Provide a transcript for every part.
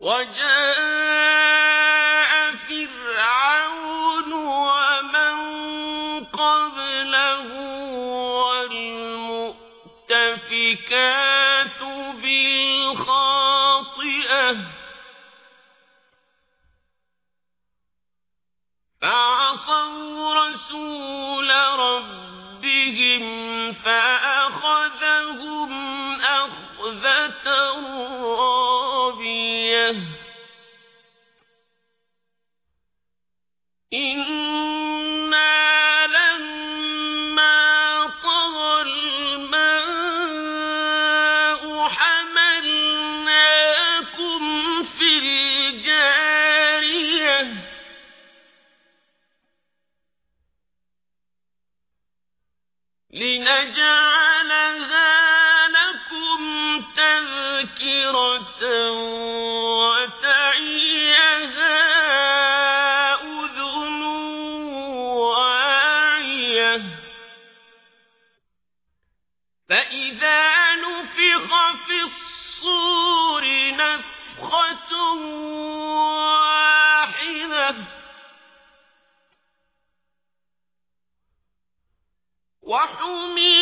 وجاء فرعون ومن قبله بالخاطئة فعصوا رسول ربهم فأخذهم لنجعلها لكم تذكرة وتعيها أذن واعية. فإذا نفخ في الصور نفخة وحملت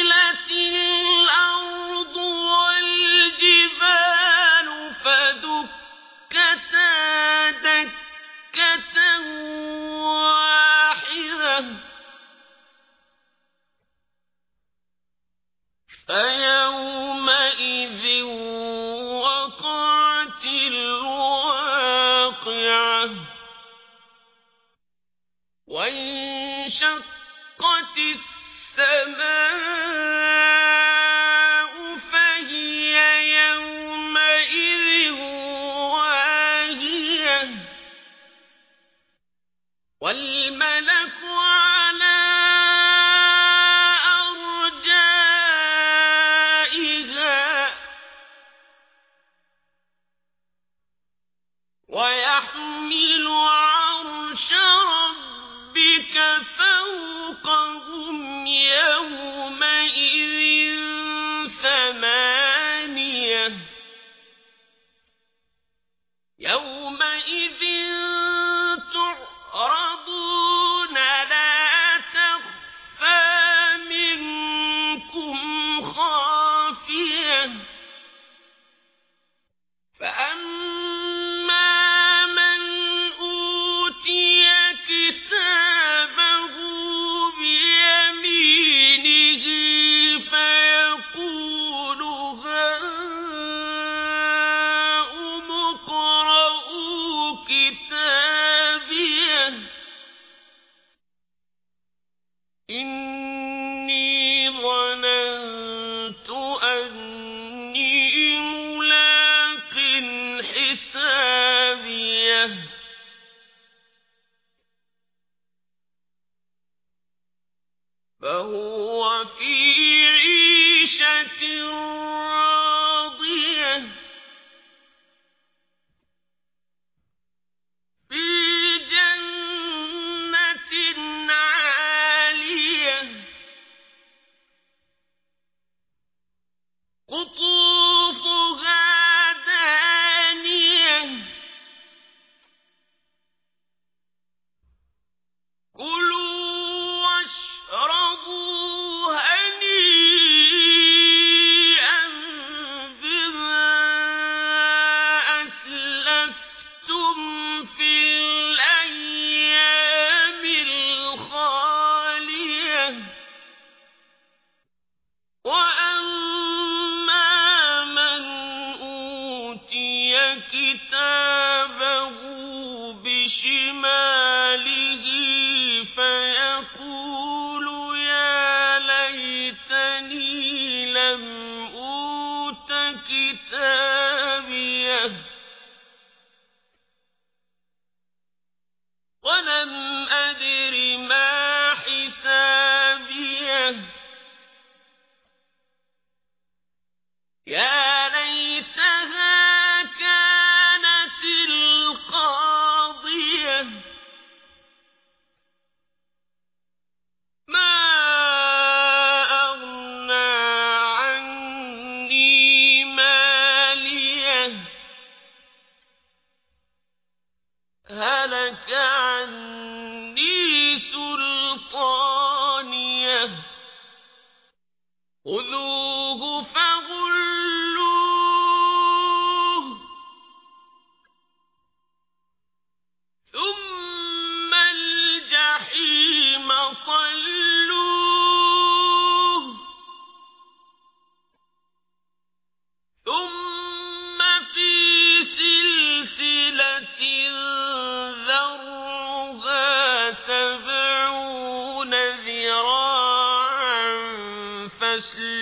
يومئذ إني ظننت أني ملاق حسابيه. فهو في عيشة عنك عن فاسلكوه